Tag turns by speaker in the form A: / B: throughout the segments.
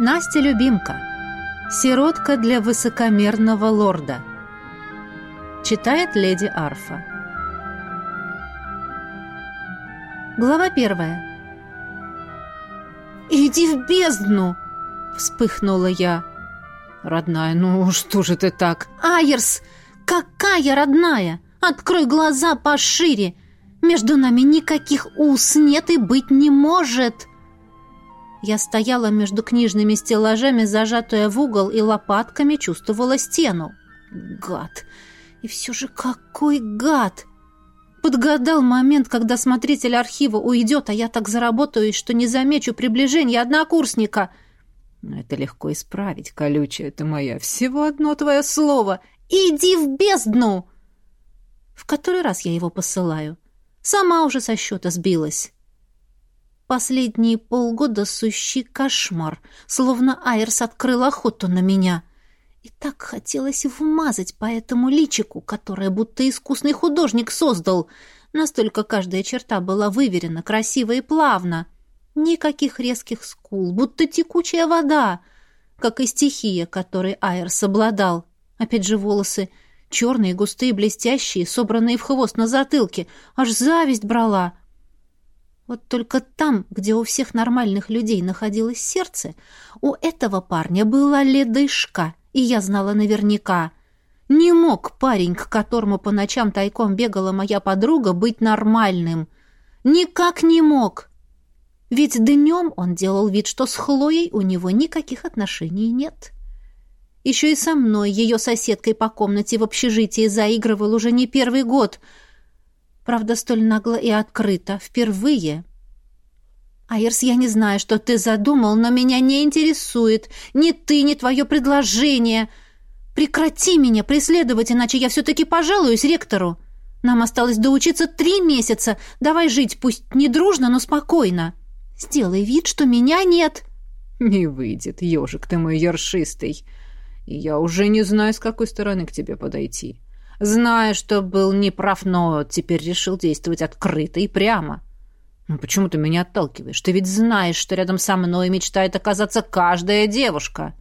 A: Настя Любимка. Сиротка для высокомерного лорда. Читает леди Арфа. Глава первая. «Иди в бездну!» — вспыхнула я.
B: «Родная, ну что же ты так?»
A: «Айерс! Какая родная! Открой глаза пошире! Между нами никаких уз нет и быть не может!» Я стояла между книжными стеллажами, зажатая в угол, и лопатками чувствовала стену. Гад! И все же какой гад! Подгадал момент, когда смотритель архива уйдет, а я так заработаюсь, что не замечу приближения однокурсника.
B: Но это легко исправить, колючая ты моя. Всего одно твое слово.
A: «Иди в бездну!» В который раз я его посылаю. Сама уже со счета сбилась. Последние полгода сущий кошмар, словно Айрс открыл охоту на меня. И так хотелось вмазать по этому личику, которое будто искусный художник создал. Настолько каждая черта была выверена, красиво и плавно. Никаких резких скул, будто текучая вода, как и стихия, которой Айрс обладал. Опять же волосы черные, густые, блестящие, собранные в хвост на затылке. Аж зависть брала. Вот только там, где у всех нормальных людей находилось сердце, у этого парня была ледышка, и я знала наверняка. Не мог парень, к которому по ночам тайком бегала моя подруга, быть нормальным. Никак не мог. Ведь днем он делал вид, что с Хлоей у него никаких отношений нет. Еще и со мной, ее соседкой по комнате в общежитии, заигрывал уже не первый год — Правда, столь нагло и открыто. Впервые. Айрс, я не знаю, что ты задумал, но меня не интересует. Ни ты, ни твое предложение. Прекрати меня преследовать, иначе я все-таки пожалуюсь ректору. Нам осталось доучиться три месяца. Давай жить, пусть не дружно, но спокойно. Сделай вид, что меня нет.
B: Не выйдет, ежик ты мой ершистый. Я уже не знаю, с какой стороны к тебе подойти. Зная, что был неправ, но теперь решил действовать открыто и прямо. Ну почему ты меня отталкиваешь? Ты ведь знаешь, что рядом со мной мечтает оказаться каждая девушка.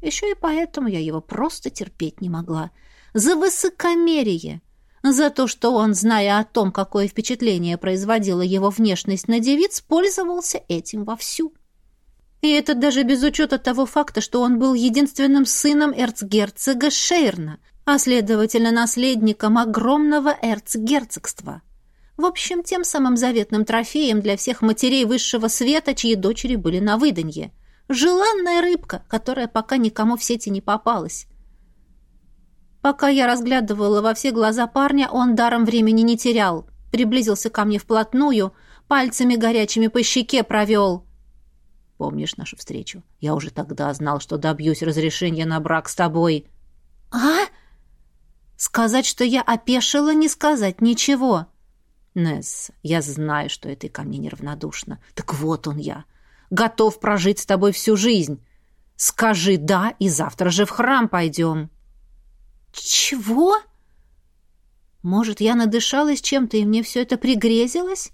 B: Еще и поэтому я его просто терпеть не могла. За высокомерие. За то, что он, зная о том, какое впечатление производила его внешность на девиц, пользовался этим вовсю. И это даже без учета того факта, что он был единственным сыном эрцгерцога Шейрна, а следовательно наследником огромного эрцгерцогства. В общем, тем самым заветным трофеем для всех матерей высшего света, чьи дочери были на выданье. Желанная рыбка, которая пока никому в сети не попалась. Пока я разглядывала во все глаза парня, он даром времени не терял. Приблизился ко мне вплотную, пальцами горячими по щеке провел. «Помнишь нашу встречу? Я уже тогда знал, что добьюсь разрешения на брак с тобой». «А?» Сказать, что я опешила, не сказать ничего. Несс, я знаю, что ты ко мне неравнодушна. Так вот он я. Готов прожить с тобой всю жизнь. Скажи «да», и завтра же в храм пойдем. Чего? Может, я надышалась чем-то, и мне все это пригрезилось?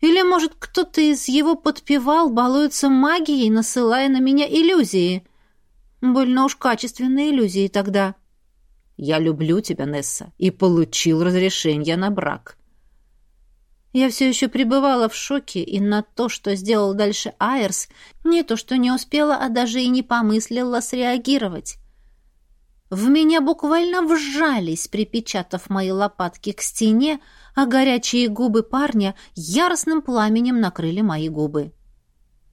B: Или, может, кто-то из его подпевал, балуется магией, насылая на меня иллюзии? Больно уж качественные иллюзии тогда. — я люблю тебя, Несса, и получил разрешение на брак. Я все еще пребывала в шоке, и на то, что сделал дальше Айрс, не то что не успела, а даже и не помыслила среагировать. В меня буквально вжались, припечатав мои лопатки к стене, а горячие губы парня яростным пламенем накрыли мои губы.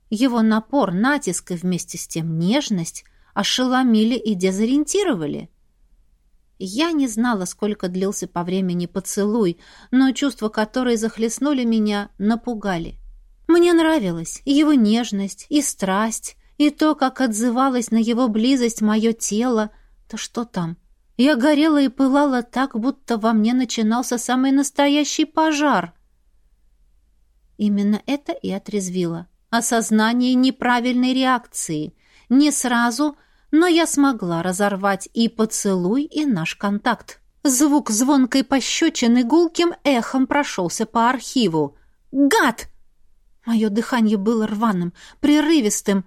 B: Его напор, натиск и вместе с тем нежность ошеломили и дезориентировали. Я не знала, сколько длился по времени поцелуй, но чувства, которые захлестнули меня, напугали. Мне нравилась его нежность, и страсть, и то, как отзывалось на его близость мое тело. Да что там? Я горела и пылала так, будто во мне начинался самый настоящий пожар. Именно это и отрезвило. Осознание неправильной реакции. Не сразу — но я смогла разорвать и поцелуй, и наш контакт. Звук звонкой пощечины гулким эхом прошелся по архиву. «Гад!» Мое дыхание было рваным, прерывистым,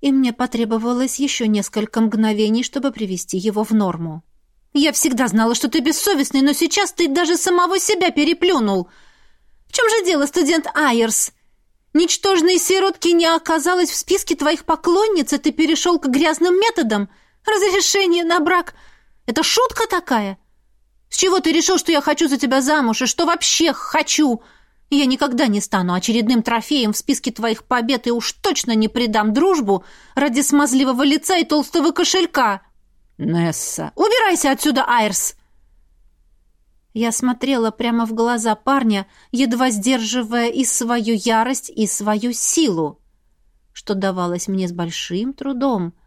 A: и мне потребовалось еще несколько мгновений, чтобы привести его в норму. «Я всегда знала, что ты бессовестный, но сейчас ты даже самого себя переплюнул. В чем же дело, студент Айерс? Ничтожной сиротки не оказалось в списке твоих поклонниц, и ты перешел к грязным методам? Разрешение на брак — это шутка такая? С чего ты решил, что я хочу за тебя замуж, и что вообще хочу?» Я никогда не стану очередным трофеем в списке твоих побед и уж точно не предам дружбу ради смазливого лица и толстого кошелька. Несса, убирайся отсюда, Айрс!» Я смотрела прямо в глаза парня, едва сдерживая и свою ярость, и свою силу, что давалось мне с большим трудом —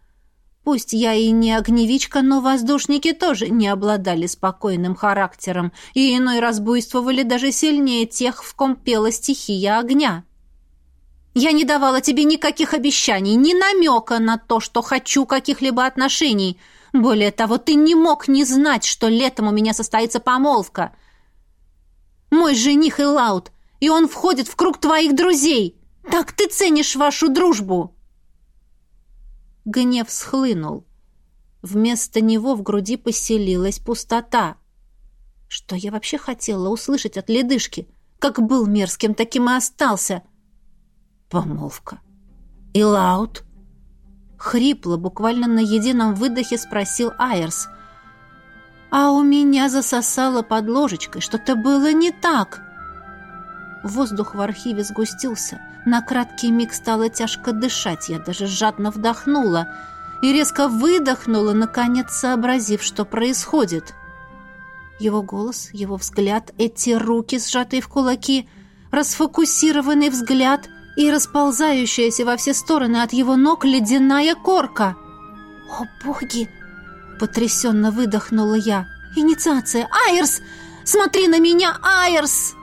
A: Пусть я и не огневичка, но воздушники тоже не обладали спокойным характером и иной раз буйствовали даже сильнее тех, в ком пела стихия огня. Я не давала тебе никаких обещаний, ни намека на то, что хочу каких-либо отношений. Более того, ты не мог не знать, что летом у меня состоится помолвка. Мой жених Элаут, и он входит в круг твоих друзей. Так ты ценишь вашу дружбу!» Гнев схлынул. Вместо него в груди поселилась пустота. Что я вообще хотела услышать от ледышки? Как был мерзким, таким и остался. Помолвка. И Лаут? Хрипло, буквально на едином выдохе спросил Айерс. А у меня засосало под ложечкой. Что-то было не так. Воздух в архиве сгустился. На краткий миг стало тяжко дышать. Я даже жадно вдохнула и резко выдохнула, наконец сообразив, что происходит. Его голос, его взгляд, эти руки, сжатые в кулаки, расфокусированный взгляд и расползающаяся во все стороны от его ног ледяная корка. «О, боги!» — потрясенно выдохнула я. «Инициация! Айрс! Смотри на меня, Айрс!»